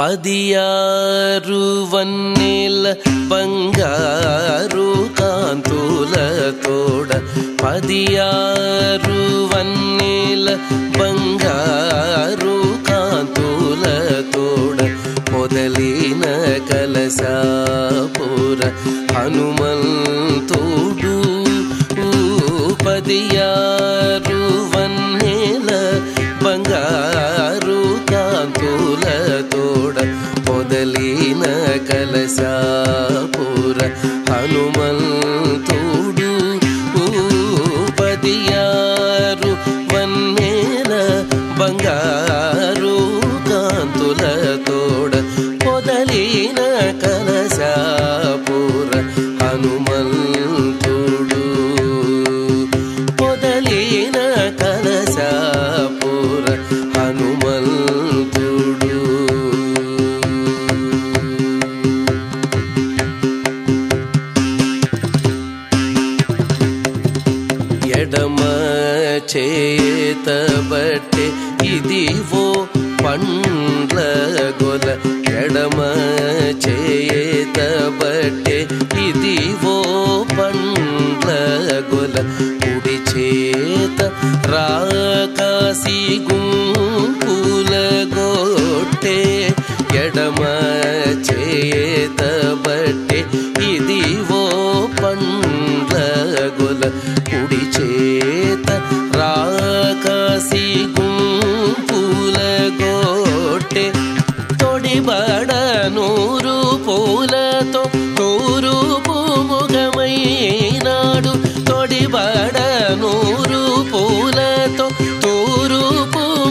పదియారు వన్నెల బంగారు కాంతుల తోడ పదియారు వన్నెల బంగారు కాంతుల తోడ మొదలిన కలసాపుర హనుమంతుడు పదియారు వన్నెల బంగారు కాంతుల హనుమంతుడు పదియారు వన్నెల బంగారు కాంతుల తోడ పొదలిన కలసాపుర ఇదివో పండ్ల గొల ఎడమ చేత బట్టే ఇదివో పండ్ల గొల కుడి చేత రాకాసి గుంపుల గొట్టే ఎడమ చేత బట్టే ఇదివో పండ్ల గొల కుడి చేత రాకాసి గుంపుల గోటె తొడిబడ నూరు పూలతో తూరుపు ముఖమైనాడు తొడిబడ నూరు పూలతో తూరు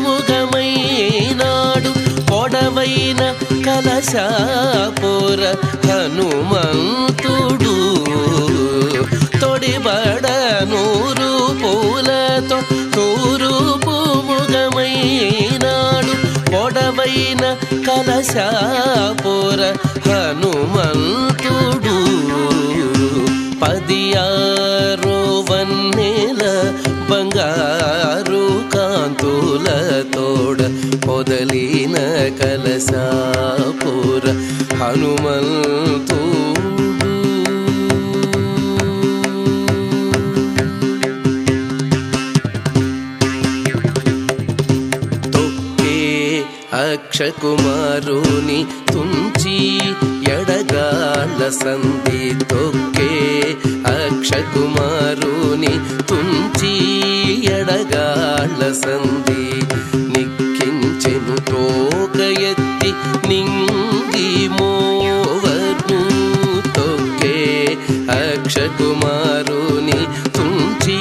ముఖమైనాడు పొడవైన కలశాపుర హనుమంతుడు. తొడిబడ నూరు పూలతో తూరు తూరుపు పొడ పైన కలశాపుర హనుమంతుడు. పదియారు వన్నెల బంగారు కాంతుల తోడ పొదలిన కలశాపుర హనుమంతుడు. అక్షకుమారుని తుంచి ఎడగాళ్ళ సంధి తొక్కే అక్షకుమారుని తుంచి ఎడగాళ్ళ సంధి నిక్కించెను తోక ఎత్తి నింగి మోవను తొక్కే అక్షకుమారుని తుంచి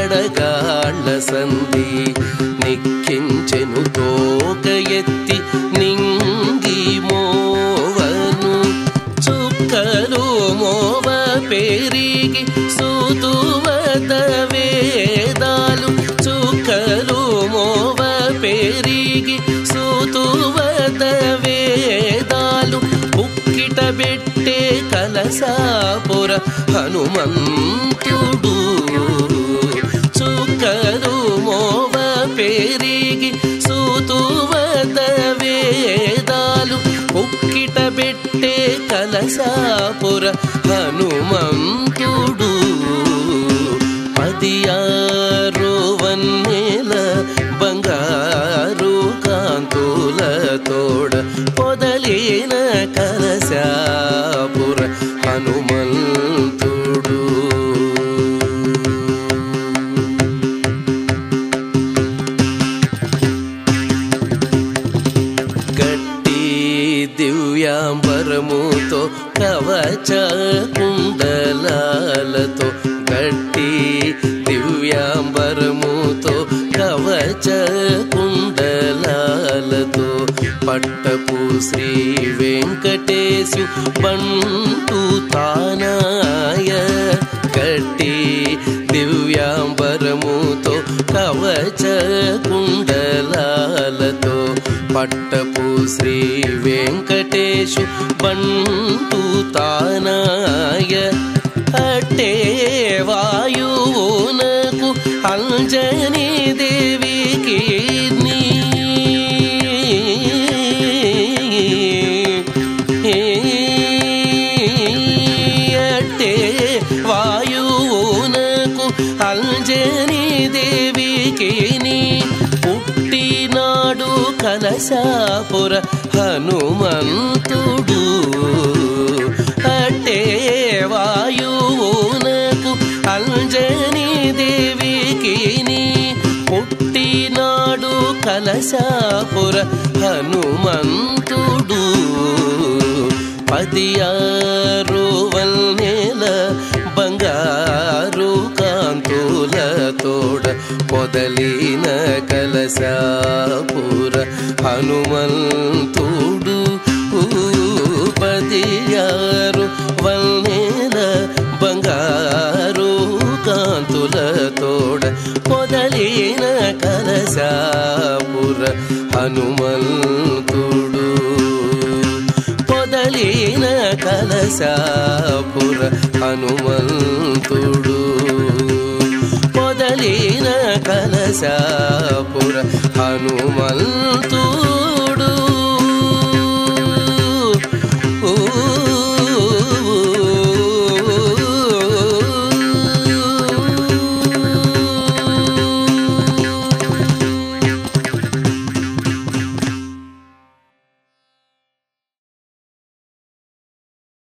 ఎడగాళ్ళ సంధి పెరిగి సూతువత వేదాలు చుక్కలు మోవ పెరిగి సూతువత వేదాలు పుక్కిట బెట్టే కలసాపుర హనుమంతుడు. చుక్కలు మోవ పెరిగి సూతువత వేదాలు పుక్కిట పెట్టే కలసాపుర దివ్యాంబరముతో కవచ కుండలాలతో గట్టి దివ్యాంబరముతో కవచ కుండలాలతో పట్టపు శ్రీ వెంకటేశు బంటు తానాయ గట్టి దివ్యాంబరముతో కవచ కుండలాలతో పట్టపు శ్రీ వెంకటేశు బంటు తానాయ. అట్టే వాయువునకు అంజనీ దేవికి అట్టే వాయువునకు అంజనీ దేవికి నీ ఘనశాపుర హనుమంతుడు. అట్టే వాయువునకు అంజనీ దేవికి పుట్టినాడు కలశాపుర హనుమంతుడు. పదియారు వల్నేల బంగారు కాంతుల తోడ పొదలిన కలశా హనుమంతుడు పదియారు వల్నేల బంగారు కాంతుల తోడ పొదలిన కలశాపుర హనుమంతుడు. పొదలిన కలశాపుర హనుమంతుడు. పొదలిన కలశాపుర హనుమంతుడు